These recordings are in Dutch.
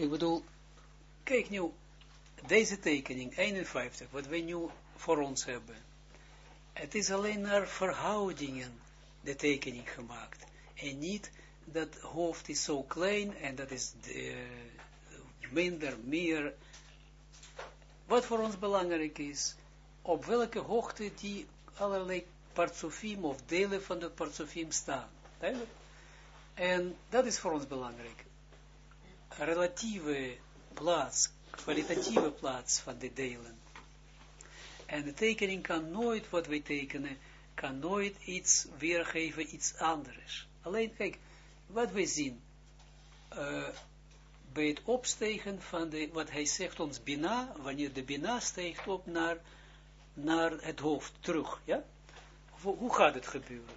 ik bedoel, kijk nu, deze tekening, 51, wat wij nu voor ons hebben, het is alleen naar verhoudingen de tekening gemaakt. En niet dat hoofd is zo klein en dat is de, minder, meer. Wat voor ons belangrijk is, op welke hoogte die allerlei partsofiem of delen van de partsofiem staan. En dat is voor ons belangrijk. Relatieve plaats, kwalitatieve plaats van de delen. En de tekening kan nooit, wat wij tekenen, kan nooit iets weergeven, iets anders. Alleen, kijk, wat wij zien, uh, bij het opstegen van de, wat hij zegt ons bina, wanneer de bina steekt op naar, naar het hoofd, terug, ja? Hoe gaat het gebeuren?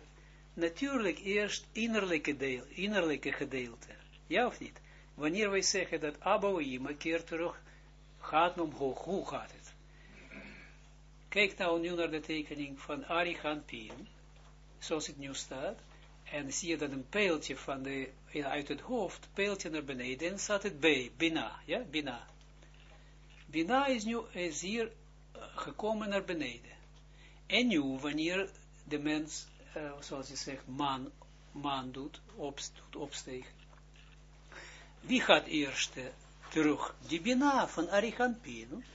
Natuurlijk eerst innerlijke, deel, innerlijke gedeelte, ja of niet? Wanneer wij zeggen dat Abouima keer terug gaat omhoog, hoe gaat het? Kijk nou nu naar de tekening van Pien, zoals het nu staat, en zie je dat een pijltje van de, uit het hoofd, pijltje naar beneden, en staat het B, Bina, ja, Bina. Bina is nu, is hier uh, gekomen naar beneden. En nu, wanneer de mens, uh, zoals je zegt, man, man doet, opst, doet. Wie gaat eerst terug? Die Bina van Arichampin.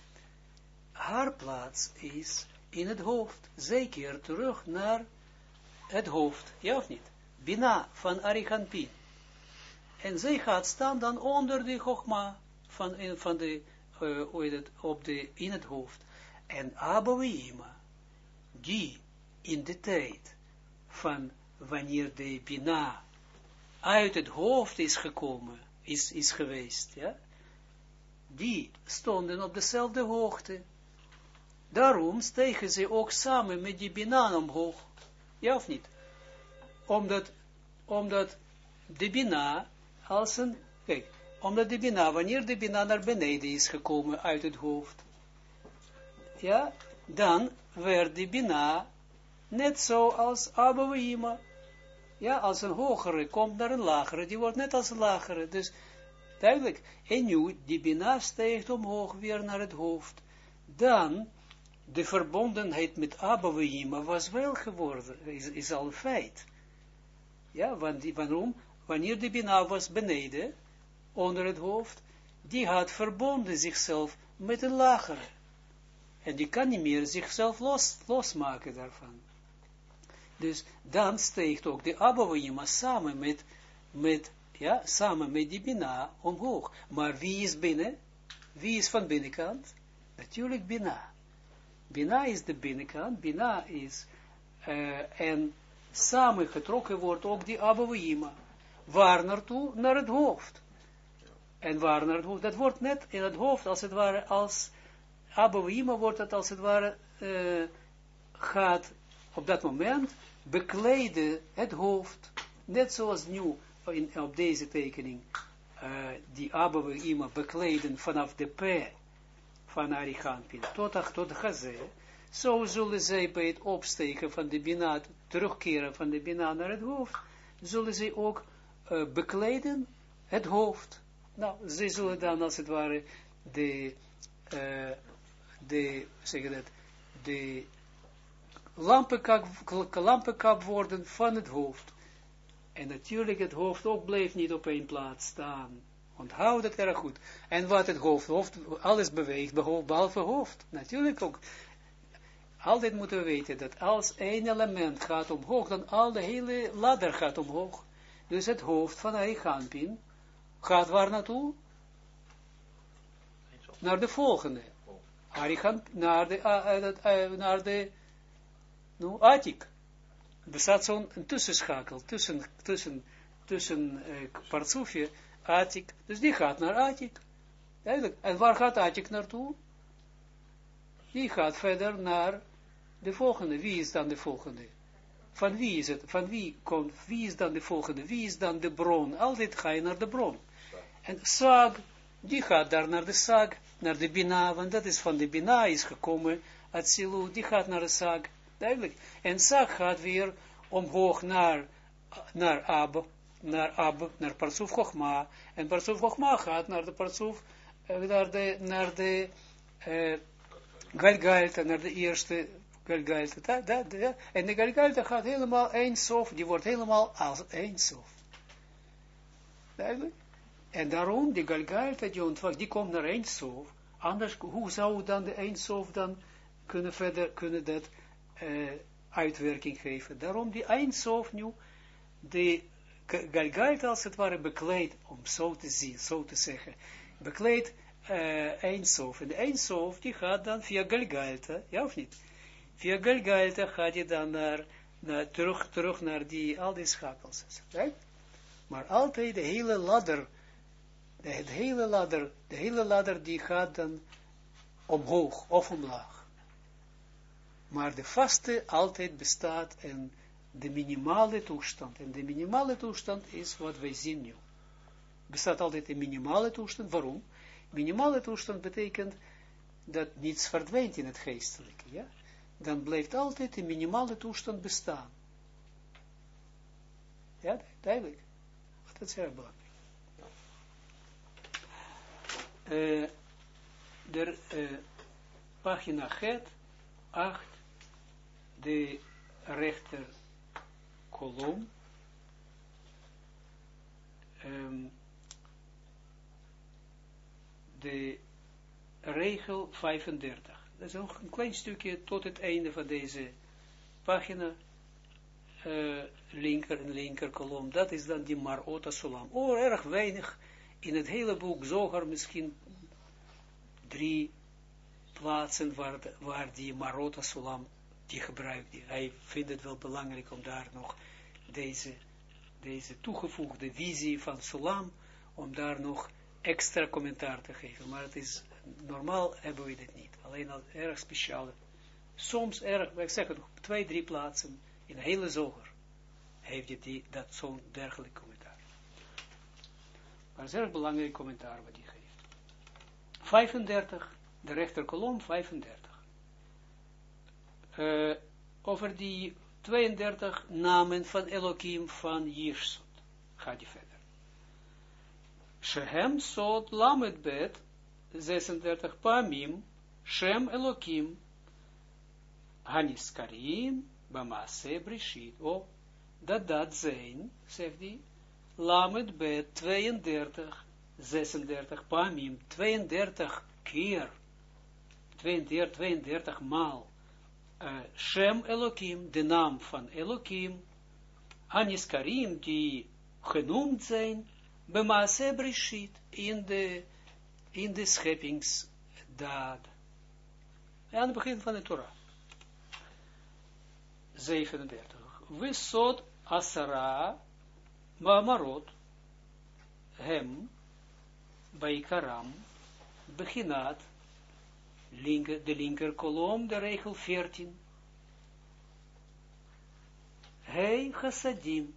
Haar plaats is in het hoofd. Zij keert terug naar het hoofd, ja of niet? Bina van Arichampin. En zij gaat staan dan onder de Chogma van, van de, uh, het, op de, in het hoofd. En Abouima, die in de tijd van wanneer de Bina uit het hoofd is gekomen, is, is geweest, ja, die stonden op dezelfde hoogte. Daarom stegen ze ook samen met die Bina omhoog. Ja of niet? Omdat, omdat de Bina als een, kijk, omdat de Bina, wanneer de Bina naar beneden is gekomen uit het hoofd, ja, dan werd de Bina net zo als Abouima. Ja, als een hogere komt naar een lagere, die wordt net als een lagere. Dus duidelijk. En nu, die Bina steekt omhoog weer naar het hoofd. Dan, de verbondenheid met Abouima was wel geworden, is, is al een feit. Ja, want die, waarom? Wanneer de Bina was beneden, onder het hoofd, die had verbonden zichzelf met een lagere. En die kan niet meer zichzelf los, losmaken daarvan. Dus dan steekt ook de Abouima samen met, met, ja, samen met die Bina omhoog. Maar wie is binnen? Wie is van binnenkant? Natuurlijk Bina. Bina is de binnenkant, Bina is, uh, en samen getrokken wordt ook die Abouima. Waar naartoe? Naar het hoofd. En waar naar het hoofd? Dat wordt net in het hoofd, als het ware, als Abouima wordt het als het ware, uh, gaat op dat moment bekleden het hoofd, net zoals nu in, op deze tekening, uh, die Abouima bekleden vanaf de P van Arichampin tot, tot Gazé, zo zullen zij bij het opsteken van de Bina, terugkeren van de Bina naar het hoofd, zullen zij ook uh, het hoofd. Nou, zij zullen dan als het ware de, uh, de, zeg dat, de lampenkap, lampenkap worden van het hoofd. En natuurlijk het hoofd ook bleef niet op één plaats staan. Onthoud het erg goed. En wat het hoofd, hoofd alles beweegt, behalve hoofd. Natuurlijk ook. Altijd moeten we weten dat als één element gaat omhoog, dan al de hele ladder gaat omhoog. Dus het hoofd van Arichampin gaat waar naartoe? Naar de volgende. Arichamp, naar de, uh, uh, naar de nou, Atik. Er staat zo'n tussenschakel tussen, tussen, tussen uh, Partsufje, Atik. Dus die gaat naar Atik. Eigenlijk. En waar gaat Atik naartoe? Die gaat verder naar de volgende. Wie is dan de volgende? Van wie is het? Van wie komt? Wie is dan de volgende? Wie is dan de bron? Altijd ga je naar de bron. En Sag, die gaat daar naar de Sag, naar de Bina, want dat is van de Bina is gekomen, Atsilu, die gaat naar de Sag. Duidelijk. En Sag gaat weer omhoog naar, naar Ab, naar Ab, naar Parsuf Chochma, en Parsuf Chochma gaat naar de Parsuf, uh, naar de, naar de uh, naar de eerste Galgalta, da, da, da, en de Galgalta gaat helemaal eindsof, die wordt helemaal als eindsof. Duidelijk? En daarom, die Galgalta die ontvangt, die komt naar eindsof, anders, hoe zou dan de eindsof dan kunnen verder, kunnen dat uh, uitwerking geven. Daarom die eindsof nu, de Galgalta als het ware bekleed, om zo te zien, zo te zeggen, bekleed uh, eindsof. En de eindsof, die gaat dan via Galgalta, ja of niet? Via Galgalta gaat je dan naar, naar, terug, terug naar die, al die schakels. Right? Maar altijd de hele ladder, de, het hele ladder, de hele ladder die gaat dan omhoog of omlaag. Maar de vaste altijd bestaat in de minimale toestand. En de minimale toestand is wat wij zien nu. Bestaat altijd een minimale toestand. Waarom? Minimale toestand betekent dat niets verdwijnt in het geestelijke. Ja? Dan blijft altijd een minimale toestand bestaan. Ja, duidelijk. Dat is erg belangrijk. Uh, der, uh, pagina het, 8, de rechter kolom, um, de regel 35. Dat is nog een klein stukje tot het einde van deze pagina, uh, linker en linker kolom. Dat is dan die Marota Solam. Oh, erg weinig in het hele boek Zoger, misschien drie plaatsen waar, waar die Marota Solam die gebruikt. Die, hij vindt het wel belangrijk om daar nog deze, deze toegevoegde visie van Solam, om daar nog extra commentaar te geven. Maar het is, normaal hebben we dit niet. Alleen al erg speciaal. Soms erg, ik zeg het nog, twee, drie plaatsen in de hele zoger heeft je die, dat zo'n dergelijk commentaar. Maar het is erg belangrijk commentaar wat hij geeft. 35, de rechterkolom 35. Uh, over die 32 namen van Elohim van Jirsut. Gaat hij verder. Shehem Sod Lamed Bet 36 Pamim Shem Elohim Haniskarim Bamase Brishit. Oh, dat dat zijn, zegt hij, Lamed Bet 32 36 Pamim 32 keer 32, 32 maal Shem Elohim, de naam van Elohim, Haniskarim, die genoemd zijn, Bemaase Brishit, in de, in de scheppingsdaad. Aan het begin van de Torah. 37. Wissot Asara Maamarot hem Baikaram Beginat de linker kolom, de regel 14. Hij chassadim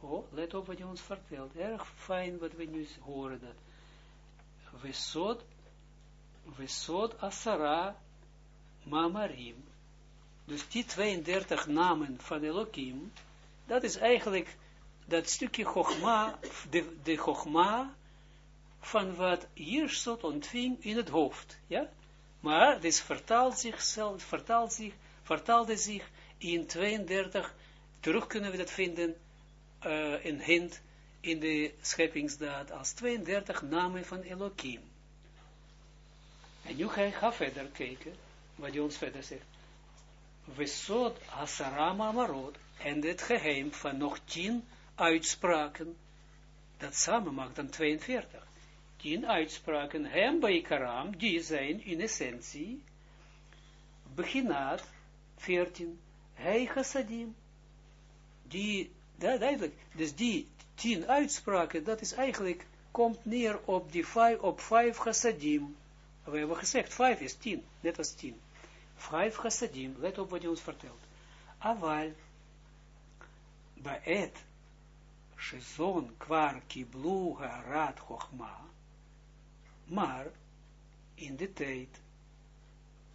Oh, let op wat hij ons vertelt. Erg fijn wat we nu horen dat. Vesod, Vesod Asara Mamarim. Dus die 32 namen van Elohim, dat is eigenlijk dat stukje Chogma, de, de Chogma van wat Jirsot ontving in het hoofd. Ja? Maar dit vertaalt zich, vertaalde zich in 32, terug kunnen we dat vinden uh, een hint in de scheppingsdaad als 32 namen van Elohim. En nu ga ik verder kijken, wat hij ons verder zegt. Vesod Hasarama Marot, en het geheim van nog tien uitspraken, dat samen maakt dan 42. Tien uitspraken, hem bij Karam, die zijn in essentie, beginat 14, hij chassadim, die dat, duidelijk. Dus die tien uitspraken, dat is eigenlijk, komt neer op die vijf, op vijf chassadim. We hebben gezegd, vijf is tien, net als tien. Vijf chassadim, let op wat hij ons vertelt. Aval, baet, shezon kwar kiblu harat chochma, maar in de tijd,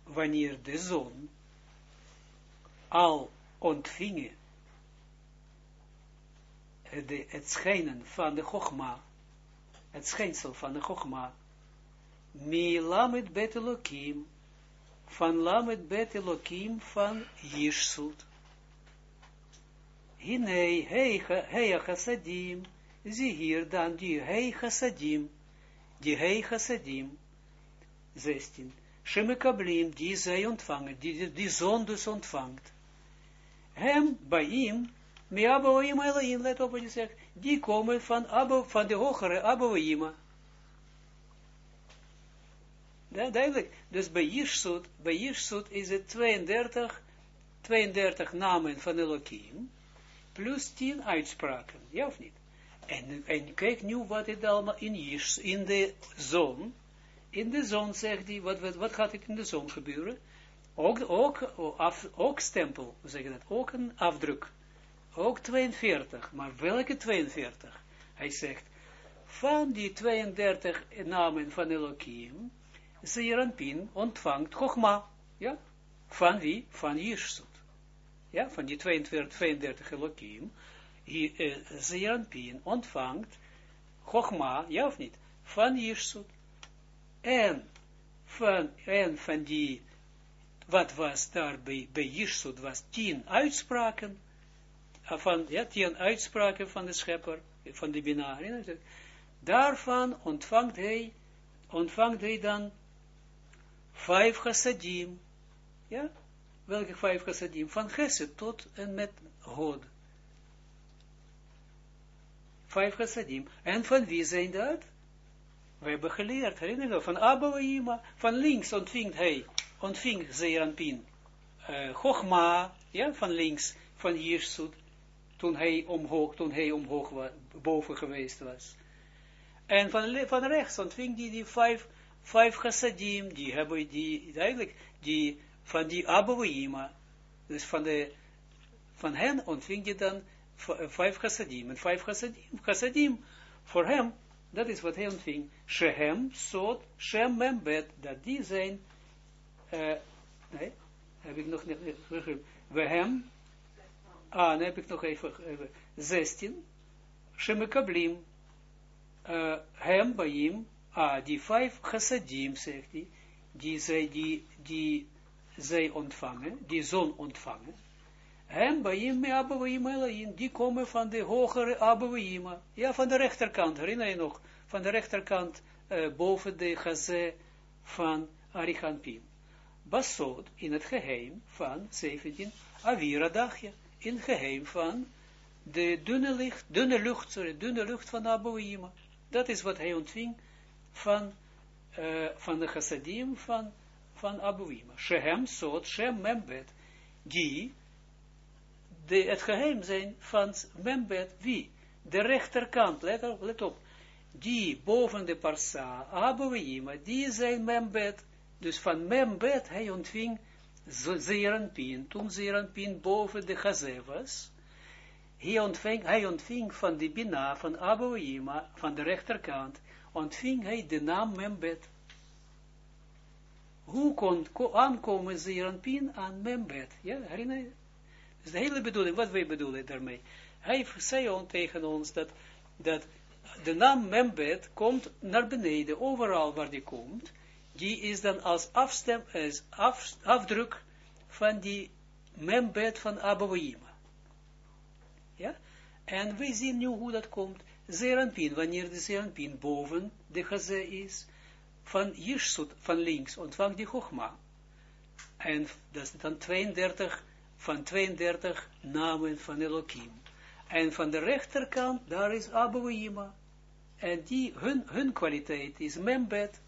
wanneer de zon al ontvingen de, het schijnen van de Chogma, het schijnsel van de Chogma, mi lamet bet Elohim, van lamet bet Elohim van Yishsut. Hinei, hei, hei zie hier dan die hei chassadim, die hei chassadim, 16. Shemekablim, die zij ontvangen, die, die zon dus ontvangt. Hem, bij hem, me Abouima Elohim, let op wat je zegt, die komen van, Abou, van de hogere Abouima. Ja, duidelijk. Dus bij Jirsut, bij Jirsut is het 32, 32 namen van Elohim, plus 10 uitspraken, ja of niet? En, kijk nu wat het allemaal in in de zon, in de zon zegt hij, wat, wat, gaat het in de zon gebeuren? Ook, ook, ook stempel, we zeggen dat, ook een afdruk. Ook 42, maar welke 42? Hij zegt, van die 32 namen van Elohim, Zeeranpin ontvangt Chogma. Ja? Van wie? Van Jirsut. Ja, van die 22, 32 Elohim, uh, Zeeranpin ontvangt Chogma, ja of niet? Van Jirsut. En van, en van die, wat was daar bij, bij Jirsut, was tien uitspraken, van, ja, tien uitspraken van de schepper, van de Binaar. Daarvan ontvangt hij, ontvangt hij dan vijf chassadim. Ja? Welke vijf chassadim? Van chesed tot en met hod. Vijf chassadim. En van wie zijn dat? We hebben geleerd, herinner je van Abba van links ontvingt hij, ontving Zeeranpin, uh, Chogma, ja, van links, van Jirsut, toen hij omhoog, toen hij omhoog was, boven geweest was. En van, van rechts ontving hij die vijf, vijf chassadim, die hebben die, eigenlijk, die, van die Abouima, dus van de, van hen ontving je dan vijf chassadim, en vijf chassadim, chassadim, voor hem, dat is wat hij ontving, shehem, sot, shem, membet, dat die zijn, uh, nee, heb ik nog niet begrepen, we hem, ah, dan heb ik nog even, even 16, shemekablim, uh, hem, baim, Ah, die vijf chassadim, zegt hij, die zij, die, die zij ontvangen, die zon ontvangen, hem baim me elayin, die komen van de hogere abouima, ja, van de rechterkant, herinner je nog, van de rechterkant, uh, boven de gazé van Arichanpin. Basod, in het geheim van 17, Avira in het geheim van de dunne licht, dunne lucht, sorry, dunne lucht van Abouima. Dat is wat hij ontving van, uh, van de chassadim van, van Abuima. Shehem sot, Shem membet, die de, het geheim zijn van membet, wie? De rechterkant, let op, let op. Die boven de parsa, Abuima, die zijn membet, dus van membet, hij ontving Zeranpin, toen Zeranpin boven de chazé was, hij ontving, hij ontving van de Bina, van Abuima, van de rechterkant, ontving hij de naam Membet. Hoe kon aankomen Zeranpin aan Membet? Ja, herinner je? Dat is de hele bedoeling, wat wij bedoelen daarmee. Hij zei tegen ons dat, dat de naam Membet komt naar beneden, overal waar die komt, die is dan als, afstem, als af, afdruk van die Membet van Abouima. Ja? En we zien nu hoe dat komt. Zeranpin, wanneer de Zeranpin boven de Gazé is, van Jirsut, van links, ontvangt die Chogma. En dat is dan 32, van 32 namen van Elohim. En van de rechterkant, daar is Abouima. En die, hun, hun kwaliteit is membed.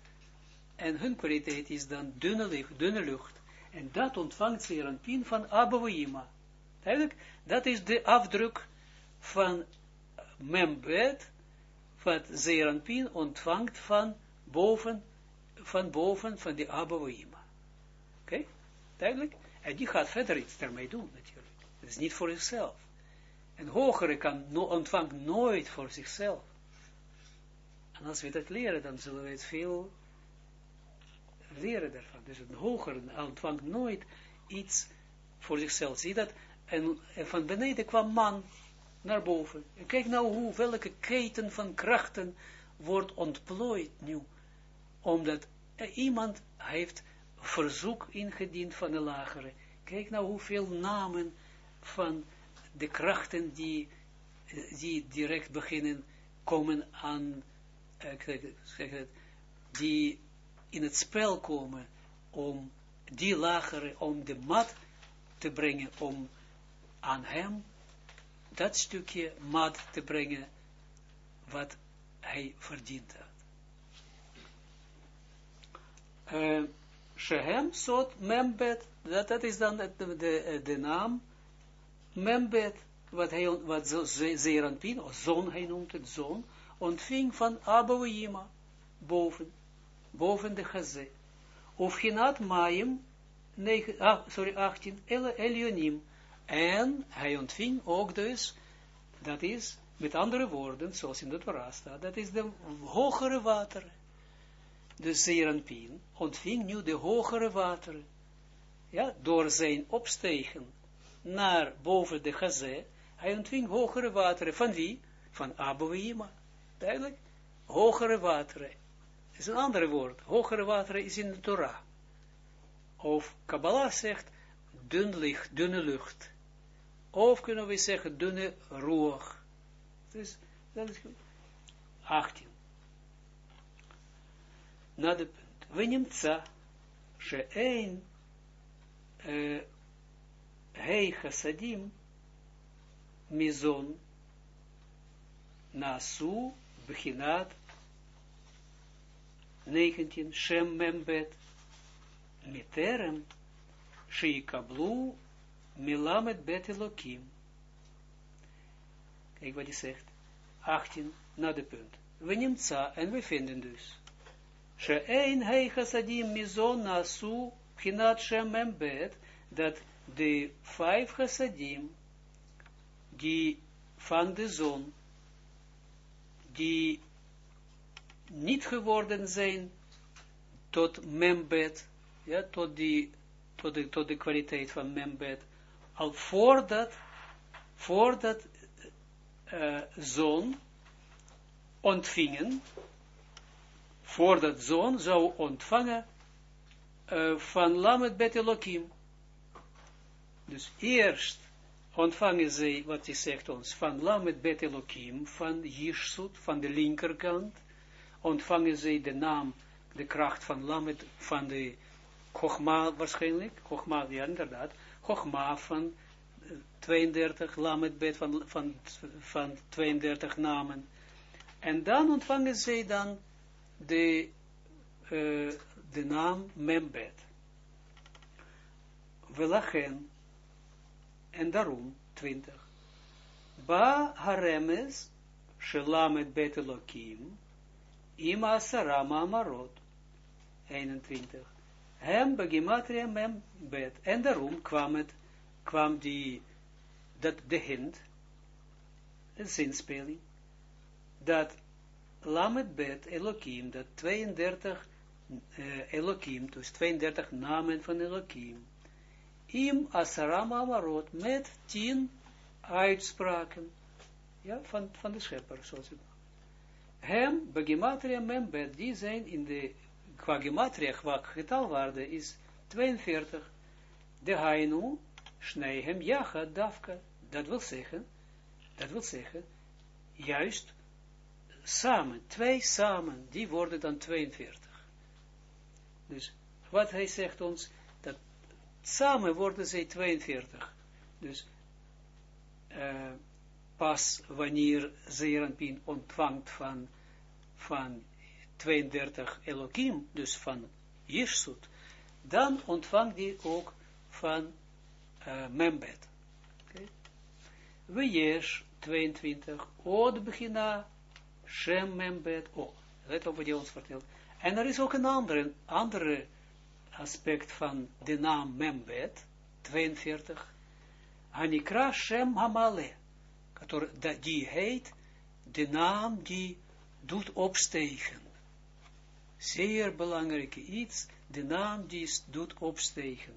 En hun kwaliteit is dan dunne lucht. Dunne lucht. En dat ontvangt Zeranpin van Abouima. Duidelijk, dat is de afdruk van membed, wat Zeranpin ontvangt van boven, van boven van de Abouima. Oké, okay? duidelijk? En die gaat verder iets daarmee doen, natuurlijk. Het is niet voor zichzelf. Een hogere kan no, ontvangt nooit voor zichzelf. En als we dat leren, dan zullen we het veel leren daarvan. Dus een hogere ontvangt nooit iets voor zichzelf. Zie dat? En, van beneden kwam man naar boven. En kijk nou hoe, welke keten van krachten wordt ontplooid nu. Omdat iemand heeft verzoek ingediend van de lagere. Kijk nou hoeveel namen van de krachten die, die direct beginnen komen aan, het, die in het spel komen om die lagere, om de mat te brengen, om aan hem dat stukje mat te brengen wat hij verdient had. Uh, Shehem sot membet, dat, dat is dan de, de, de naam membet, wat hij, wat Zeranpin, of zon, hij noemt het zon, ontving van Abouima, boven, boven de gazé. Of Ginat Mayim, ah, sorry, 18, El, Elionim, en hij ontving ook dus, dat is, met andere woorden, zoals in de Torah staat, dat is de hogere wateren. De Zeranpien ontving nu de hogere wateren. Ja, door zijn opstegen naar boven de Gazé, hij ontving hogere wateren. Van wie? Van Abouima. Duidelijk? Hogere wateren. is een ander woord. Hogere wateren is in de Torah. Of Kabbalah zegt, dun licht, dunne lucht. Of kunnen we zeggen, dunne roog. Dus, dat is goed. 18. Na de punt. We nimtza, she'ein, uh, hei chassadim, mizon, nasu, beginat, 19, shem membet, miterem, sheikablu, Milamet bet Elohim. Kijk wat hij zegt. 18, na de punt. We en we vinden dus. She'ein hei chassadim mizon nasu pchinat shem bet, dat de vijf chassadim, die van de zon, die niet geworden zijn tot membed, ja, tot, die, tot, de, tot de kwaliteit van membed, al voordat, voordat uh, zoon ontvingen, voordat zoon zou ontvangen uh, van Lamed Bet. Dus eerst ontvangen zij, wat hij zegt ons, van Lamed Bet van Yishsut, van de linkerkant, ontvangen zij de naam, de kracht van Lamed, van de Chogma waarschijnlijk, Chogma, ja inderdaad, Chogma van 32 lametbed van, van, van 32 namen. En dan ontvangen zij dan de, uh, de naam Membed. Welachen, en daarom 20. Ba haremes, shelamet bet elokim, ima sarama amarot. 21 hem begimatria mem bet. En daarom kwam het, kwam die, dat de hint, een zinspeling, dat lamet bet Elohim, dat 32 uh, Elohim, dus 32 namen van Elohim, im asarama amarot, met 10 uitspraken, ja, van, van de schepper, zoals het Hem, begimatria mem bet, die zijn in de qua gematria, qua getalwaarde is 42. De hainu, hem jacha, dafka. Dat wil zeggen, dat wil zeggen, juist samen, twee samen, die worden dan 42. Dus wat hij zegt ons, dat samen worden zij 42. Dus uh, pas wanneer Zeranpien ontvangt van, van 32 Elohim, dus van Jirsut, dan ontvangt hij ook van uh, Membed. Okay. We Jesh 22, Od begina, Shem Membed, oh, let op wat hij ons vertelt. En er is ook een andere, andere aspect van de naam Membed, 42, Anikra Shem Hamale, die heet de naam die doet opstegen zeer belangrijke iets, de naam die doet opstegen.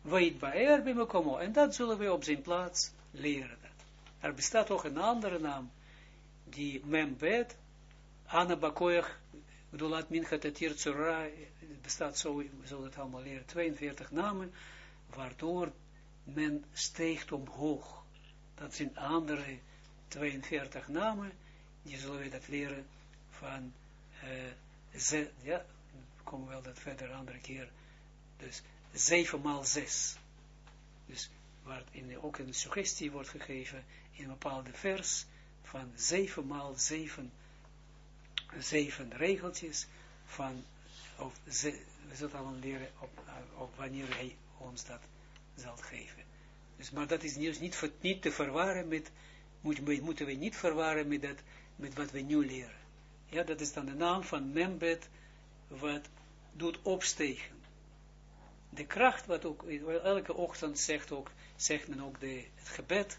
Weet bij komen en dat zullen we op zijn plaats leren. Er bestaat toch een andere naam, die membed, anabakoyach, Gdulat Minchat Atir Tzura, bestaat zo, we zullen het allemaal leren, 42 namen, waardoor men steegt omhoog. Dat zijn andere 42 namen, die zullen we dat leren van, uh, ze, ja, komen we wel dat verder een andere keer, dus 7 maal 6. Dus waar in, ook een suggestie wordt gegeven in een bepaalde vers van 7 maal 7 zeven regeltjes van, of ze, we zullen allemaal leren op, op wanneer hij ons dat zal geven. Dus, maar dat is dus niet, niet te verwaren met, moet, moeten we niet verwaren met, dat, met wat we nu leren. Ja, dat is dan de naam van Membed, wat doet opstegen. De kracht, wat ook, elke ochtend zegt, ook, zegt men ook de, het gebed,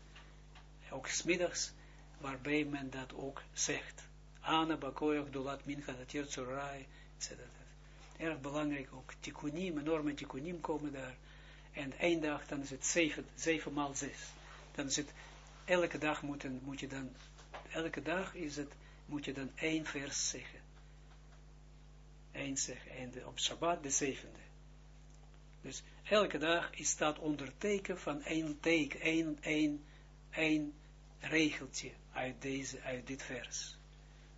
ook smiddags, waarbij men dat ook zegt. Ana bakoyach dolat mincha datir tzurai, etc. Erg belangrijk ook, tikkunim, enorme tikkunim komen daar. En één dag, dan is het zeven, zeven maal zes. Dan is het, elke dag moet, moet je dan, elke dag is het, moet je dan één vers zeggen. Eén zeggen. En op Shabbat de zevende. Dus elke dag is staat onder teken van één teken, één, één, één regeltje uit, deze, uit dit vers.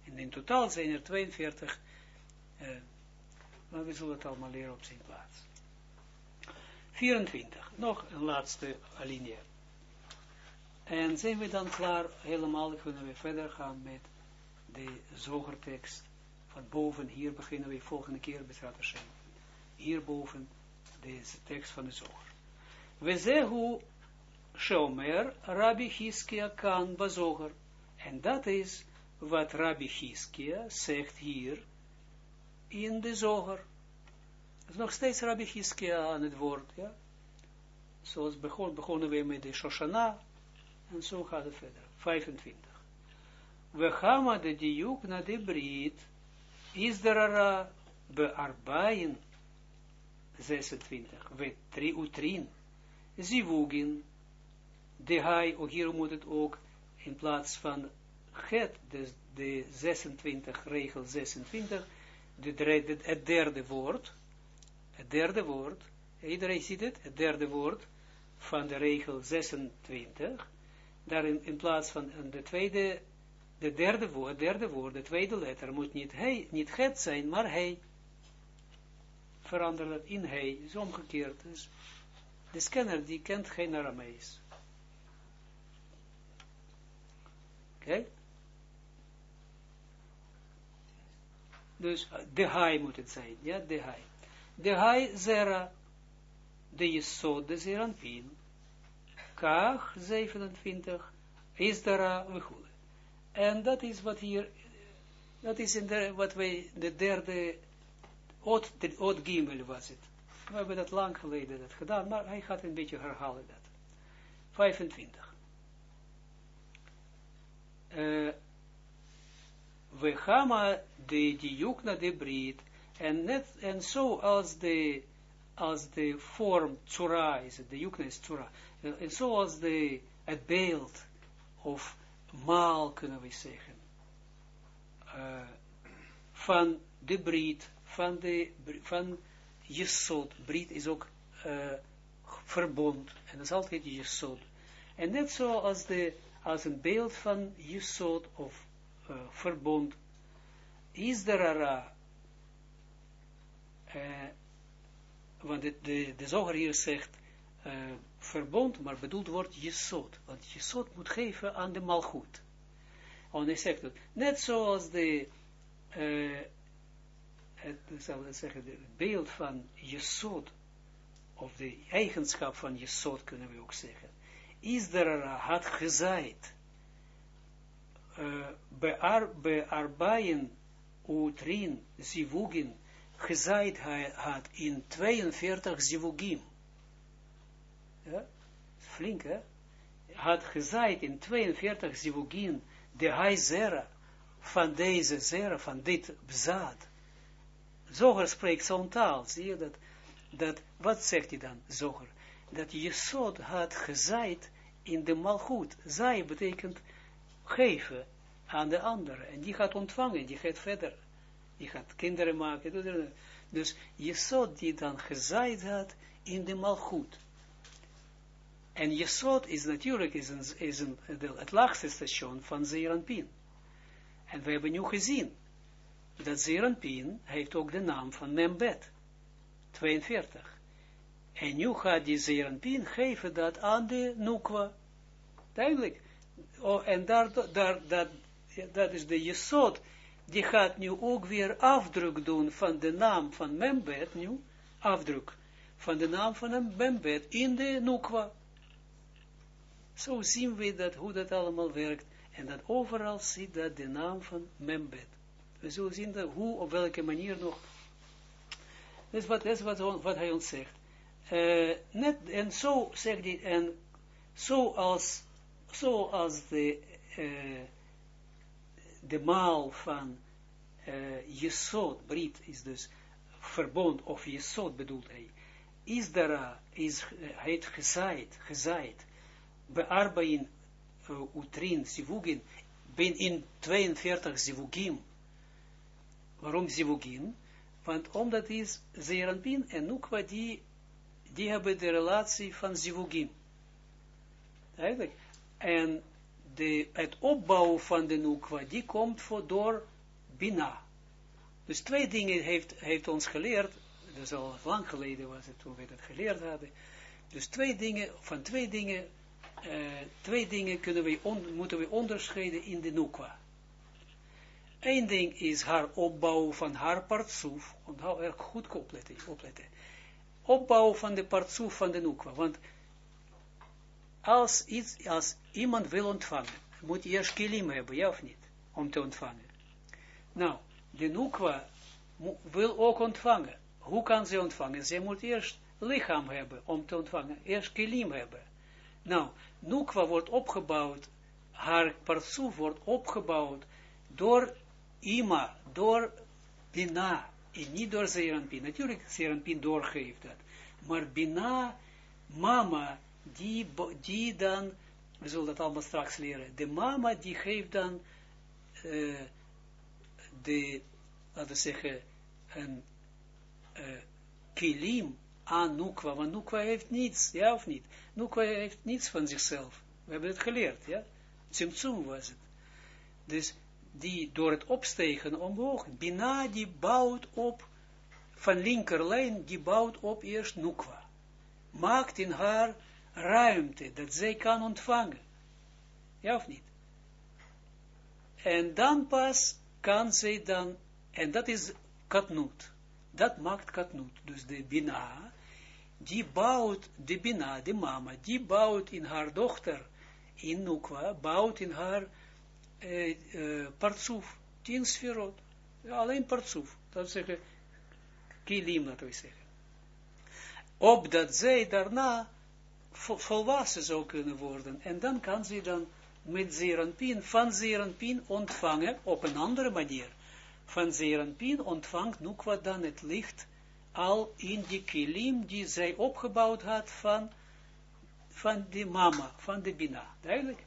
En in totaal zijn er 42, uh, maar we zullen het allemaal leren op zijn plaats. 24, nog een laatste alinea. En zijn we dan klaar, helemaal kunnen we verder gaan met de zogertekst. Van boven, hier beginnen we volgende keer bij Hashem. Hierboven, deze tekst van de zoger. We zehu shomer Rabbi Hiskia kan bazoger. En dat is wat Rabbi Hiskia zegt hier in de zoger. is nog steeds Rabbi Hiskia aan het woord, ja. Zoals begon, begonnen we met de Shoshana, en zo gaat het verder. 25. We gaan de diuk naar de Brit, is de rara bearbeien, 26. We tri utrin, zivugin, de hai, ook hier moet het ook in plaats van het, dus de 26, regel 26, de, het derde woord, het derde woord, iedereen ziet het, het derde woord van de regel 26, daarin in plaats van de tweede, de derde woord, derde woord, de tweede letter, moet niet hij, niet het zijn, maar hij. Verander dat in hij, is omgekeerd. Dus de scanner die kent geen Aramees. Oké? Okay? Dus de hai moet het zijn, ja, de hai. De hai zera, de jesod, de zeranpin. Kach, 27, is dara, we En dat is wat hier, dat is in de, wat wij, de derde, ot, de, gimel was het. We hebben dat lang geleden dat gedaan, maar hij gaat een beetje herhalen dat. 25. Uh, we gaan de diukna de brit, en net, en zo als de, als de vorm tsura is, de jukna is tsura, en zoals de, het beeld, of maal kunnen we zeggen, uh, van de brit, van de, van jesod, brit is ook uh, verbond, en dat is altijd jesod. En net zoals de, als een beeld van jesod, of uh, verbond, is er ara, uh, want de, de, de zoger hier zegt uh, verbond, maar bedoeld wordt jesot, want jesot moet geven aan de malgoed. En hij zegt het, net zoals de, het, zal ik zeggen, het beeld van jesot, of de eigenschap van jesot kunnen we ook zeggen, is er had gezaaid, bearbeien utrin zivugin gezaaid had in 42 zivugim. Ja, flink hè? Had gezaaid in 42 zivugim de hai zera van deze zera, van dit zaad. Zoger spreekt zo'n taal, zie je dat? dat wat zegt hij dan, Zoger? Dat Jesod had gezaaid in de malgoed. Zij betekent geven aan de andere. En die gaat ontvangen, die gaat verder. Die gaat kinderen maken. Dus Jesod die dan gezaaid had in de malgoed. En Jesod is natuurlijk is is een, het laagste station van Zeranpin. En we hebben nu gezien dat Zeranpin heeft ook de naam van Membet. 42. En nu gaat die Zeranpin geven dat aan de Nukwa. Duidelijk. Oh, en daar, daar, dat, dat is de Jesod. Die gaat nu ook weer afdruk doen van de naam van Membet, nu, afdruk van de naam van een Membet in de Nukwa. Zo zien we dat, hoe dat allemaal werkt. En dat overal ziet dat de naam van Membet. We zullen zien dat, hoe, op welke manier nog. Dat is wat, is wat, wat hij ons zegt. Uh, net, en zo zegt hij, en zoals, zoals de, uh, de maal van uh, Jesod, Brit is dus verbond, of Jesod bedoelt hij, is daar, is, heet gezaaid, gezaaid, bearbeiden uh, utrin, sivugin, ben in 42 sivugim. Waarom sivugim? Want omdat is Zeranpin en Nukwa die, die hebben de relatie van zivugim. Eigenlijk. En de, het opbouwen van de Nukwa, die komt voor door Bina. Dus twee dingen heeft, heeft ons geleerd, dus al lang geleden was het toen we dat geleerd hadden. Dus twee dingen, van twee dingen uh, twee dingen kunnen we moeten we onderscheiden in de Nukwa. Eén ding is haar opbouw van haar partsoef. Onthoud erg goed opletten, opletten. Opbouw van de partsoef van de Nukwa. Want als, iets, als iemand wil ontvangen, moet je eerst kilim hebben, ja of niet? Om te ontvangen. Nou, de Nukwa wil ook ontvangen. Hoe kan ze ontvangen? Ze moet eerst lichaam hebben om te ontvangen. Eerst kilim hebben. Nou, Nukwa wordt opgebouwd, haar partsoef wordt opgebouwd door Ima, door Bina, en niet door Zeranpin. Natuurlijk, Zeranpin doorgeeft dat. Maar Bina, mama, die, die dan, we zullen dat allemaal straks leren, de mama die geeft dan uh, de, laten we zeggen, een uh, kilim aan Nukwa, want Nukwa heeft niets, ja of niet? Nukwa heeft niets van zichzelf. We hebben het geleerd, ja? Tsimtsum was het. Dus die door het opstegen omhoog, Bina die bouwt op, van linkerlijn, die bouwt op eerst Nukwa. Maakt in haar ruimte, dat zij kan ontvangen. Ja of niet? En dan pas kan zij dan, en dat is katnoot. Dat maakt katnoot. Dus de Bina, die bouwt, de Bina, de mama, die bouwt in haar dochter, in Nukwa, bouwt in haar eh, uh, partsoef, tien sferot, alleen partsoef, dat zeggen, kilim, laten we zeggen. Opdat zij daarna volwassen zou kunnen worden, en dan kan ze dan met Zeranpien, van Zeranpien ontvangen, op een andere manier, van Zeranpien ontvangt Nukwa dan het licht, al in die kilim die zij opgebouwd had van, van de mama, van de bina. Duidelijk?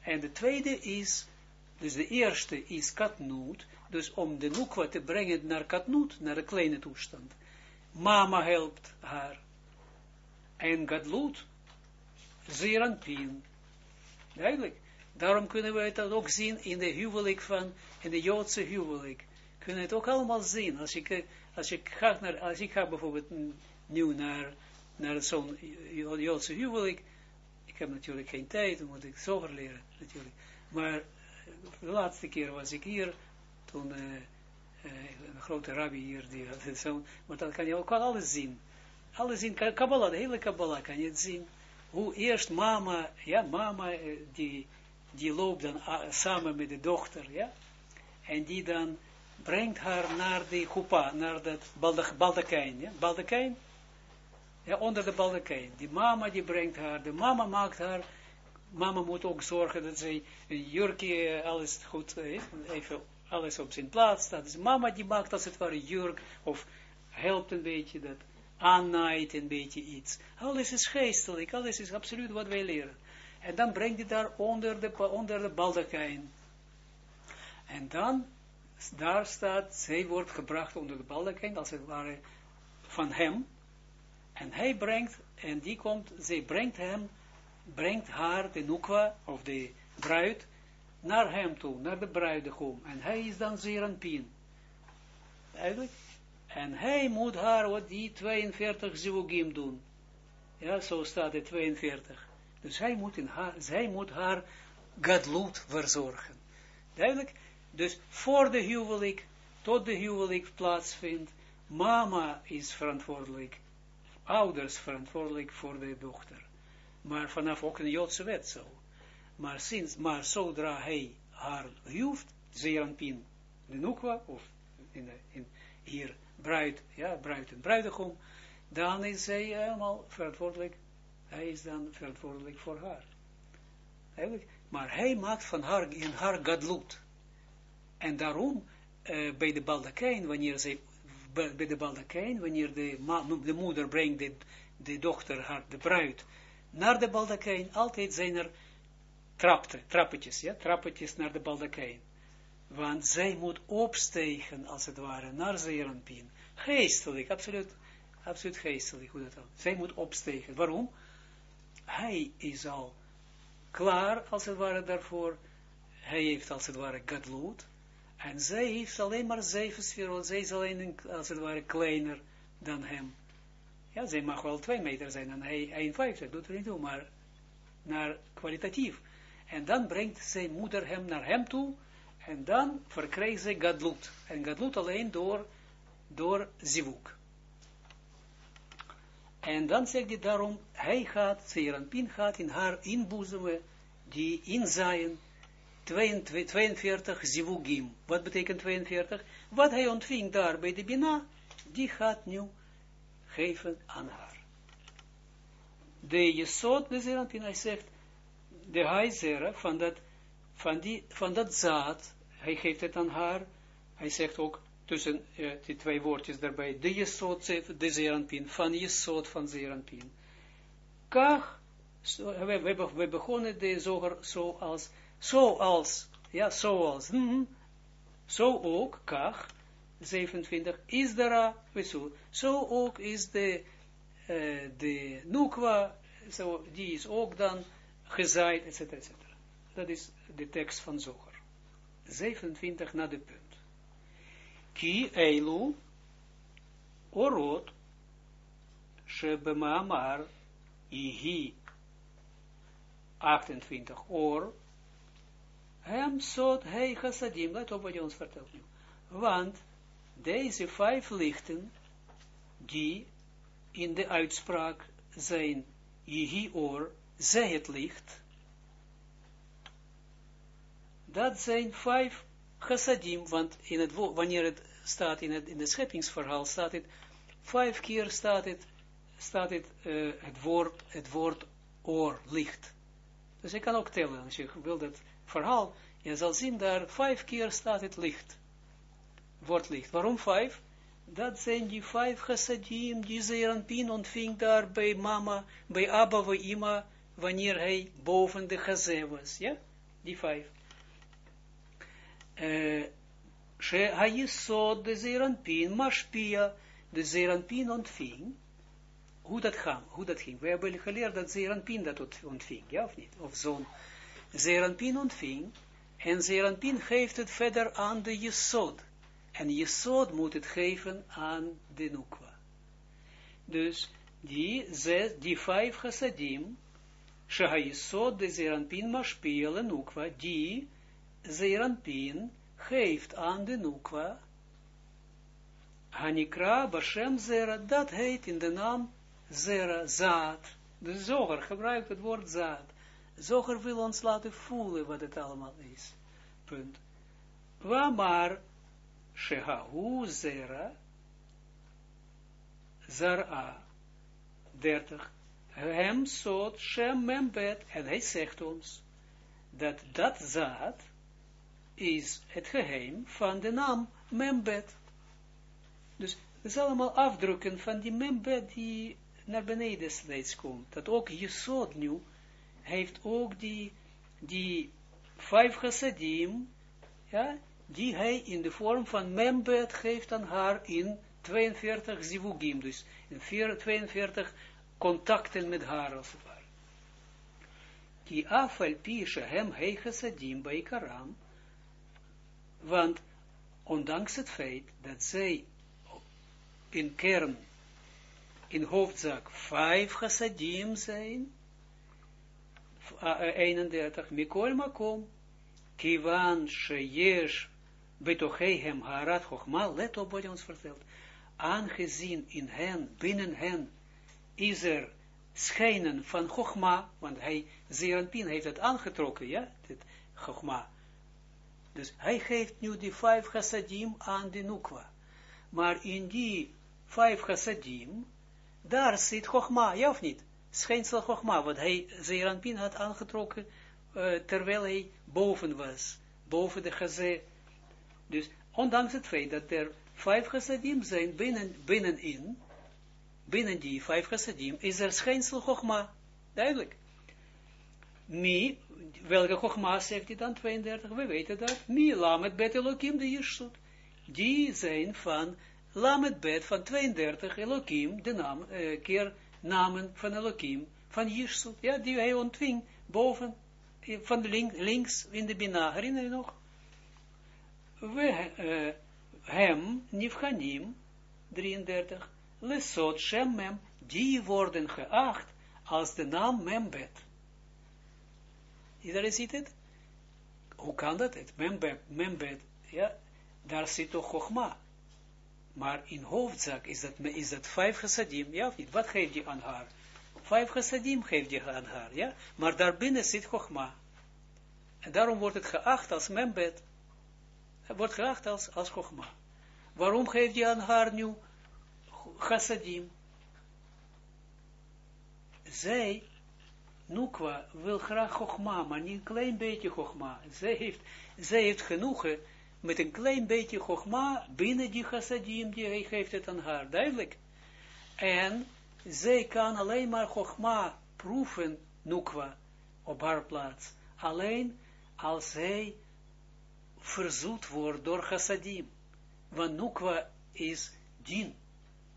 En de tweede is, dus de eerste is katnoot, dus om de nukwa te brengen naar katnoot, naar een kleine toestand. Mama helpt haar. En gadloot, zeranpin. Duidelijk. Daarom kunnen we het ook zien in de huwelijk van, in de Joodse huwelijk. Kunnen het ook allemaal zien. Als ik, als ik ga, naar, als ik ga bijvoorbeeld nu naar, naar zo'n Joodse huwelijk, ik heb natuurlijk geen tijd, dan moet ik zo leren natuurlijk. Maar eh, de laatste keer was ik hier, toen uh, een grote rabbi hier, die had zo, maar dan kan je ook alles zien. Alles zien, Kabbalah, de hele Kabbalah kan je het zien. Hoe eerst mama, ja, mama, die, die loopt dan samen met de dochter, ja, en die dan brengt haar naar de kupa, naar dat baldakijn, ja, baldakijn, ja, onder de baldakijn. Die mama die brengt haar, de mama maakt haar, mama moet ook zorgen dat zij een jurkje, alles goed heeft, even alles op zijn plaats staat. Dus mama die maakt als het ware jurk, of helpt een beetje dat aannaait een beetje iets. Alles is geestelijk, alles is absoluut wat wij leren. En dan brengt hij daar onder de, onder de baldakijn. En dan, daar staat, zij wordt gebracht onder de baldakijn, als het ware van hem. En hij brengt, en die komt, zij brengt hem, brengt haar, de nukwa, of de bruid, naar hem toe, naar de bruidegom. En hij is dan zeer aan pien. Eigenlijk. En hij moet haar wat die 42 zivugim doen. Ja, zo staat het 42. Dus hij moet, in haar, zij moet haar gadloed verzorgen. Duidelijk? Dus voor de huwelijk, tot de huwelijk plaatsvindt, mama is verantwoordelijk, ouders verantwoordelijk voor de dochter. Maar vanaf ook een Joodse wet zo. Maar, sinds, maar zodra hij haar huwt, zeeranpin de nukwa, of in, in, hier bruid, ja, bruid en bruidegom, dan is zij helemaal verantwoordelijk, hij is dan verantwoordelijk voor haar. Maar hij maakt van haar, in haar gadlut. En daarom, uh, bij de baldakijn, wanneer zij, bij de baldakijn, wanneer de, de moeder brengt de, dochter, de bruid, naar de baldakijn, altijd zijn er trapte, trappetjes, ja, trappetjes naar de baldakijn. Want zij moet opstegen, als het ware, naar Zeranpien. Geestelijk, absoluut, absoluut geestelijk, hoe dat dan. Zij moet opstegen. Waarom? Hij is al klaar, als het ware, daarvoor. Hij heeft, als het ware, gadloed. En zij heeft alleen maar zeven. Zij is alleen, als het ware, kleiner dan hem. Ja, zij mag wel twee meter zijn en hij 1,50, doet er niet toe, maar naar kwalitatief. En dan brengt zijn moeder hem naar hem toe, en dan verkrijgt ze gadlut. En gadlut alleen door, door zivuk. En dan zegt hij daarom, hij gaat, Pin gaat in haar inboezemen, die inzaaien, 42 zivugim. Wat betekent 42? Wat hij ontving daar bij de Bina, die gaat nu geven aan haar. De Jesod, de Zeranpin, hij zegt, de Heizera van dat, van, die, van dat zaad, hij geeft het aan haar, hij zegt ook tussen uh, die twee woordjes daarbij, de Jesod, de Zeranpin, van Jesod van Zeranpin. Kach, we, we, we begonnen de zoger zoals, zoals, ja, zoals, mm, zo ook, kach, 27, is dara, zo ook is de, uh, de nukwa, zo, die is ook dan gezaaid, etc. etc. Dat is de tekst van Zoger. 27 na de punt. Ki eilu orot shebemaamar ihi 28 or hem sot hei chassadim, let op wat je ons vertelt nu. Want deze vijf lichten, die in de uitspraak zijn ihi or, zij het licht, dat zijn vijf chassadim, want in het, wanneer het staat in het, in het scheppingsverhaal, staat het, vijf keer staat het, staat het, uh, het woord, het woord oor, licht. Dus ik kan ook tellen, als je wil dat verhaal, je zal zien daar, vijf keer staat het licht, woord licht. Waarom vijf? Dat zijn die vijf chassadim, die Zeranpin ontving daar bij mama, bij Abba, bij Ima, wanneer hij boven de gazé was, ja, die vijf. De zeranpin mashpia, de zeranpin ontving, hoe dat, gaan, hoe dat ging. We hebben geleerd dat zeranpin dat ontving, ja of niet? Of zo'n zeranpin ontving, en zeranpin geeft het verder aan de jesod. En jesod moet het geven aan de nukwa. Dus die, die vijf chassadim, Shahayisod de Zeranpin Mashpiel en Nukwa, die Zeranpin geeft aan de Nukwa, Hanikra Bashem Zera, dat heet in de naam Zera, zaad. De zoger gebruikt het woord zaad. Zoger wil ons laten voelen wat het allemaal is. Punt. Wamar Shehahu Zera, Zara, 30 hem soort Shem Membet, en hij zegt ons, dat dat zaad is het geheim van de naam Membet. Dus het is allemaal afdrukken van die membed die naar beneden steeds komt. Dat ook Jesod nu heeft ook die, die vijf chassadim, ja, die hij in de vorm van membed geeft aan haar in 42 zivugim, dus in 42 contacten met haar als het ware. Die afval pisha hem hei chassadim bij karam, want ondanks het feit dat zij in kern, in hoofdzak, vijf chassadim zijn, 31, Mikol Makom, Kivan Sheyesh, Betochehem Harat Chochma, let op wat ons vertelt, aangezien in hen, binnen hen, is er schijnen van Chochma, want hij, Zeranpin heeft het aangetrokken, ja, dit Chochma. Dus hij geeft nu die vijf chassadim aan de Nukwa. Maar in die vijf chassadim, daar zit Chochma, ja of niet? Schijnsel Chochma, wat hij Zeranpin had aangetrokken, uh, terwijl hij boven was, boven de chazé. Dus, ondanks het feit dat er vijf chassadim zijn binnen, binnenin, binnen die vijf chassadim, is er schijnsel Chochma, duidelijk. Mi, welke Chochma zegt hij dan, 32, we weten dat, mi lamet bet Elohim de Jirsut, die zijn van lamet bet van 32 Elohim, de naam, uh, keer namen van Elohim, van Jirsut, ja, die hij ontving boven, van link, links in de Bina, herinner je nog? We, uh, hem, Nifchanim, 33, Lesot Shem Mem, die worden geacht als de naam Membet. Iedereen ziet het? Hoe kan dat het? Membet, Membet, ja, daar zit toch Chogma. Maar in hoofdzak is dat, is dat vijf chassadim, ja of niet? Wat geeft je aan haar? Vijf chassadim geeft je aan haar, ja? Maar daarbinnen zit Chogma. En daarom wordt het geacht als membed. Het wordt geacht als, als Chogma. Waarom geeft je aan haar nu chassadim? Zij, Nukwa, wil graag Chogma, maar niet een klein beetje Chogma. Zij heeft, zij heeft genoegen met een klein beetje Chogma binnen die chassadim, die hij geeft het aan haar, duidelijk. En zij kan alleen maar Chogma proeven, Nukwa, op haar plaats. Alleen als zij verzoet wordt door chassadim. Want Nukwa is din,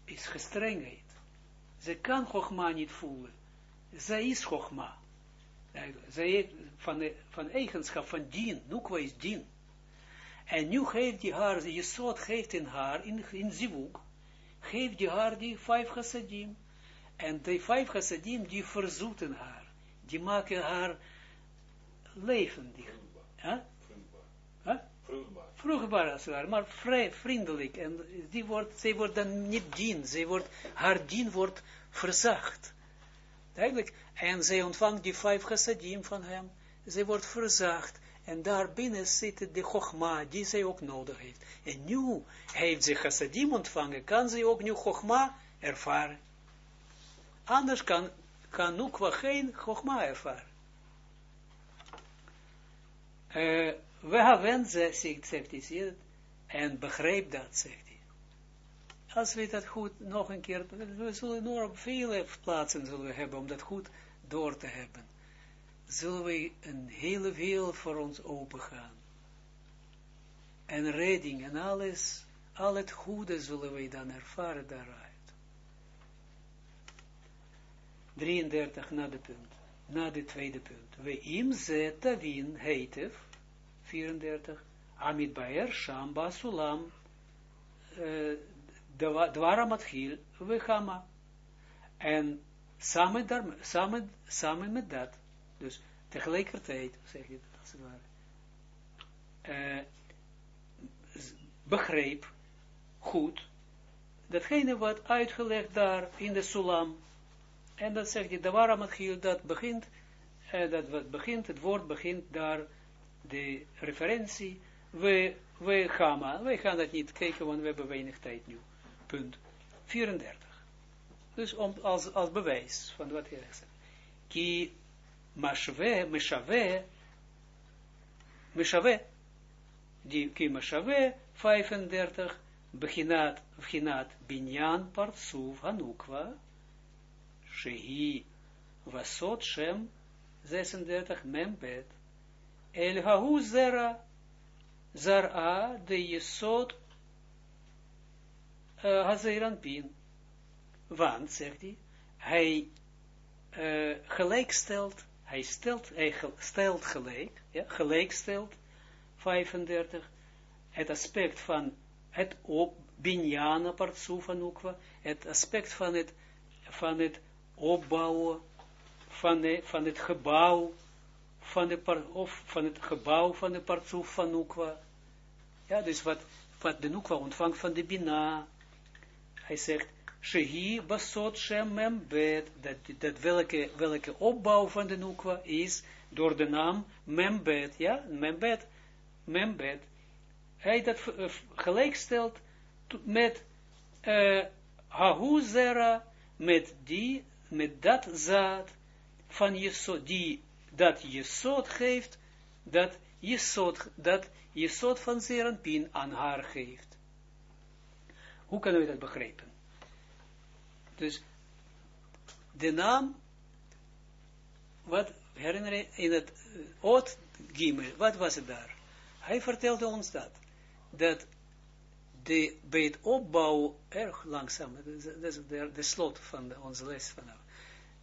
is gestrengheid. Ze kan Chogma niet voelen. Zij is Chogma. Zij van, de, van eigenschap van din, Nukwa is din. En nu geeft die haar, je soort geeft in haar, in, in zivuk, geeft die haar die vijf chassadim. En die vijf chassadim, die verzoeten haar. Die maken haar levendig. Huh? Huh? Vruchtbaar. Vruchtbaar als het maar vrij, vriendelijk. En die wordt, zij wordt dan niet dien, zij wordt, haar dien wordt verzacht. Duidelijk. En zij ontvangt die vijf chassadim van hem. Zij wordt verzacht. En daarbinnen zit de Chogma, die zij ook nodig heeft. En nu heeft ze chassadim ontvangen, kan ze ook nu Chogma ervaren. Anders kan, kan Nukwa geen Chogma ervaren. Uh, we hebben ze, zegt, hij, en begrijp dat, zegt. Als we dat goed nog een keer, we zullen nog op vele plaatsen zullen we hebben, om dat goed door te hebben zullen we een hele wereld voor ons open gaan. En redding en alles, al het goede zullen we dan ervaren daaruit. 33 na de punt, na de tweede punt. We im ze tavin heitev, 34, amit baer shamba sulam, uh, dwara matchil, we gama. En samen, daar, samen, met dat, dus tegelijkertijd, zeg je dat als het ware, begreep goed datgene wat uitgelegd daar in de Sulam. En dat zegt hij, de Waramatchiel, dat begint, dat wat begint, het woord begint daar, de referentie, we, we gaan, wij gaan dat niet kijken, want we hebben weinig tijd nu. Punt 34. Dus om, als, als bewijs van wat hij zegt. Ki Mashve, Meshave, Meshave, die ki Meshave, 35, beginat, beginat binyan partsuf hanukwa, shehi vasot shem 36 membet, el hahu zera, zara de jesot uh, hazeran pin. Want, zegt hij, hij uh, gelijkstelt, hij stelt, hij stelt gelijk, ja, gelijkstelt, 35, het aspect van het op, partsoef van het aspect van het, van het opbouwen, van, de, van het gebouw, van, de par, of van het gebouw van de partsoef van Nukwa. Ja, dus wat, wat de Nukwa ontvangt van de Bina. Hij zegt, Shehi basot shem membet, dat, dat welke, welke opbouw van de Nukwa is, door de naam membet, ja, membet, membet, hij dat uh, gelijkstelt met uh, Hahuzera, met die, met dat zaad van Jesod, die dat Jesod geeft, dat Jesod, dat Jesod van Zeranpin aan haar geeft. Hoe kunnen we dat begrijpen? Dus, de naam, wat herinner je, in het uh, Oot Gimel, wat was het daar? Hij vertelde ons dat dat de, bij het erg langzaam, dat is de, de slot van de, onze les vanaf.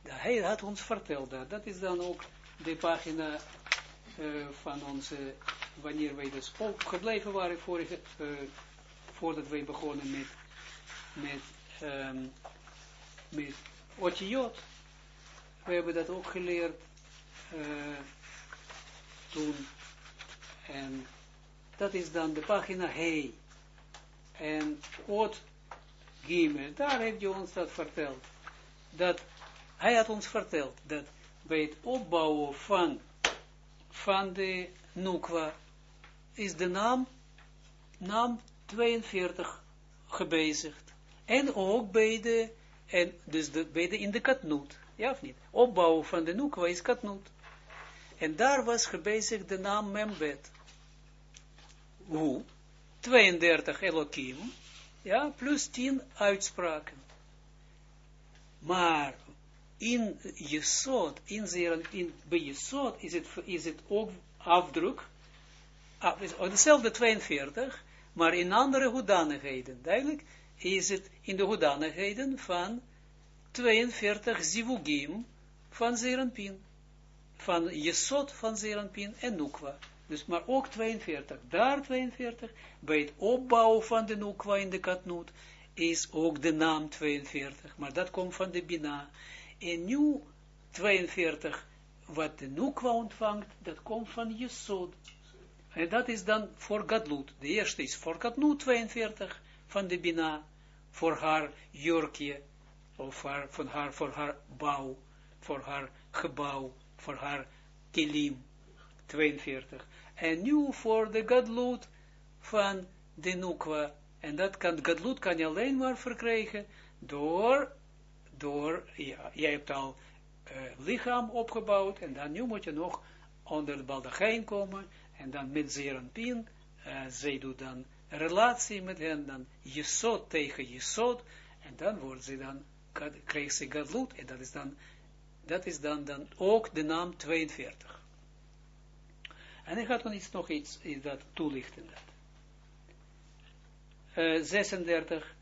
Hij had ons verteld dat, dat is dan ook de pagina uh, van onze, wanneer wij dus ook gebleven waren vorige, uh, voordat wij begonnen met, met, um, met Otiot. We hebben dat ook geleerd uh, toen en dat is dan de pagina Hey. En Ot Gimel, daar heeft hij ons dat verteld. Dat, hij had ons verteld, dat bij het opbouwen van, van de Nukwa, is de naam, naam 42 gebezigd. En ook bij de, en dus de, bij de in de katnoot, ja of niet? Opbouwen van de Nukwa is katnoot. En daar was gebezigd de naam Membet hoe? 32 Elohim, ja, plus 10 uitspraken. Maar in Jesod, in, in bij Jesod is het, is het ook afdruk, ah, is dezelfde 42, maar in andere hoedanigheden. Duidelijk is het in de hoedanigheden van 42 zivugim van Zeranpin, van Jesod van Zeranpin en Nukwa. Dus maar ook 42. Daar 42. Bij het opbouwen van de Nukwa in de Katnoot is ook de naam 42. Maar dat komt van de Bina. En nu 42. Wat de Nukwa ontvangt, dat komt van Jesod. En dat is dan voor Gadlut. De eerste is voor Gadlut 42 van de Bina. Voor haar jurkje. Of haar, van haar, voor haar bouw. Voor haar gebouw. Voor haar kilim. 42. En nu voor de gadloed van de nukwa. En dat kan, gadloed kan je alleen maar verkrijgen door, door ja, jij hebt al uh, lichaam opgebouwd en dan nu moet je nog onder de baldachijn komen en dan met zerenpien, uh, zij doet dan relatie met hen, dan jesot tegen jesot, en dan wordt ze dan, krijgt ze gadloed, en dat is dan, dat is dan, dan ook de naam 42. En hij gaat ons nog iets in dat toelichten. Uh, 36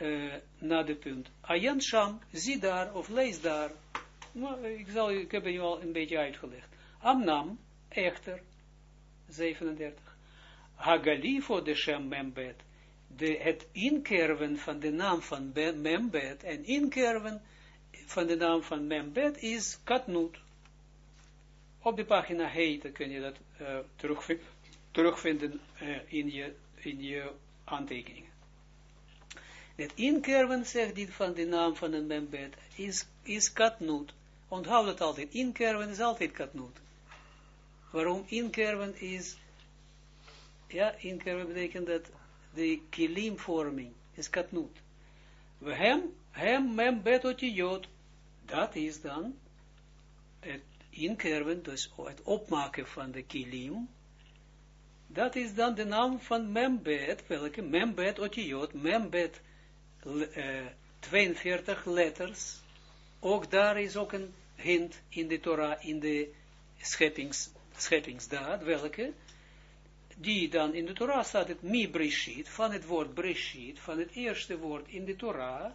uh, na de punt. Ayan Sham, zie daar of lees daar. Maar ik, zal, ik heb je al een beetje uitgelegd. Amnam, echter, 37. Hagali voor de Shem Membet. De, het inkerven van de naam van Membet en inkerven van de naam van Membet is Katnut. Op de pagina heet, kun je dat uh, terugvinden, uh, in, je, in je aantekeningen. Het inkerven, zegt dit van de naam van een membed, is, is katnoot. Onthoud het altijd, inkerven is altijd katnoot. Waarom inkerven is, ja, inkerven betekent dat? De kilimvorming is katnoot. We hem, hem membed otijot, dat is dan het inkerven, dus het opmaken van de kilim, Dat is dan de naam van Membet, welke? Membet, Otiot, Membet, uh, 42 letters. Ook daar is ook een hint in de Torah, in de scheppings, scheppingsdaad, welke, die dan in de Torah staat het mi brishit, van het woord brishit, van het eerste woord in de Torah,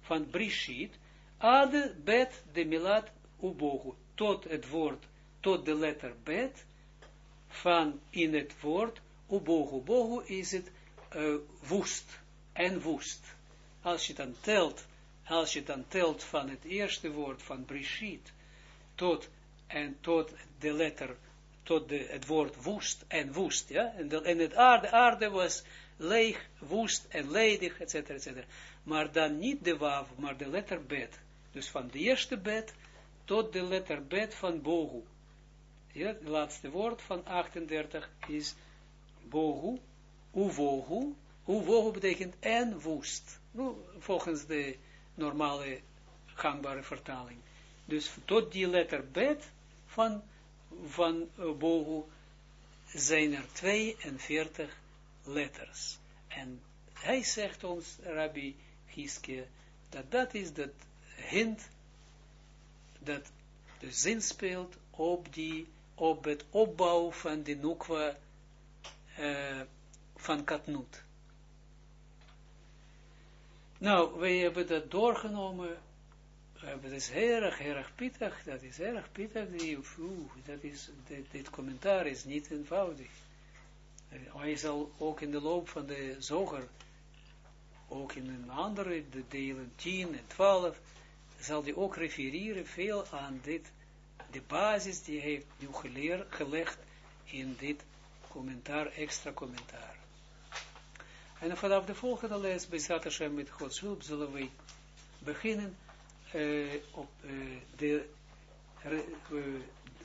van brishit, ad bet de milat ubogu, tot het woord, tot de letter bet, van in het woord ubogu. Bogu is het uh, woest en woest. Als je dan telt, als je dan telt van het eerste woord van brishit, tot en tot de letter, tot de, het woord woest en woest, ja, en, de, en het aarde, aarde was leeg, woest en ledig, etc., etc. Maar dan niet de wav, maar de letter bet. Dus van de eerste bet tot de letter bet van bohu. Ja, het laatste woord van 38 is bohu, uvohu. Uvohu betekent en woest. Nou, volgens de normale gangbare vertaling. Dus tot die letter bet van, van uh, bohu zijn er 42 letters. En hij zegt ons, Rabbi Giske, dat dat is dat hint dat de zin speelt op, die, op het opbouw van de nukwa uh, van Katnut. Nou, wij hebben dat doorgenomen, dat is heel erg, erg pittig, dat is erg pittig, die, dat is, dit, commentaar is niet eenvoudig. Hij zal ook in de loop van de zoger, ook in een andere de delen 10 en 12, zal hij ook refereren veel aan dit, de basis die hij heeft nu geleerd, gelegd in dit commentaar, extra commentaar. En vanaf de volgende les, bij Hashem met Gods hulp, zullen we beginnen uh, op uh, de, uh,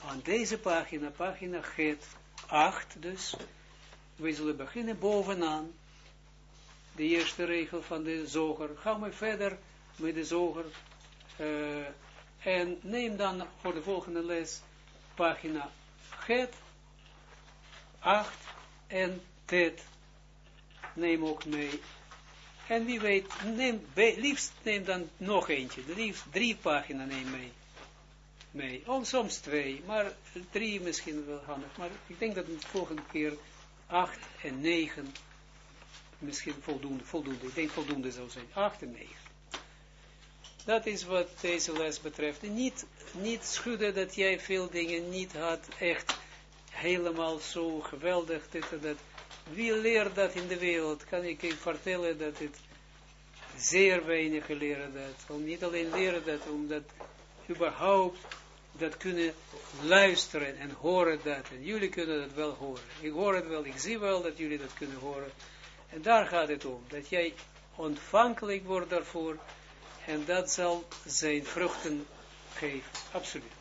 aan deze pagina, pagina Get 8 dus. We zullen beginnen bovenaan, de eerste regel van de zoger. Gaan we verder met de zoger en neem dan voor de volgende les pagina het 8 en tet. Neem ook mee. En wie weet, neem, liefst neem dan nog eentje. Liefst drie pagina neem mee. mee. Soms twee, maar drie misschien wel handig. Maar ik denk dat de volgende keer 8 en 9 misschien voldoende, voldoende. Ik denk voldoende zou zijn. 8 en 9. Dat is wat deze les betreft. Niet, niet schudden dat jij veel dingen niet had, echt helemaal zo geweldig, dit en dat. Wie leert dat in de wereld? Kan ik je vertellen dat het zeer weinig leren dat. Om niet alleen leren dat, omdat überhaupt dat kunnen luisteren en horen dat. En jullie kunnen dat wel horen. Ik hoor het wel, ik zie wel dat jullie dat kunnen horen. En daar gaat het om. Dat jij ontvankelijk wordt daarvoor en dat zal zijn vruchten geven, absoluut.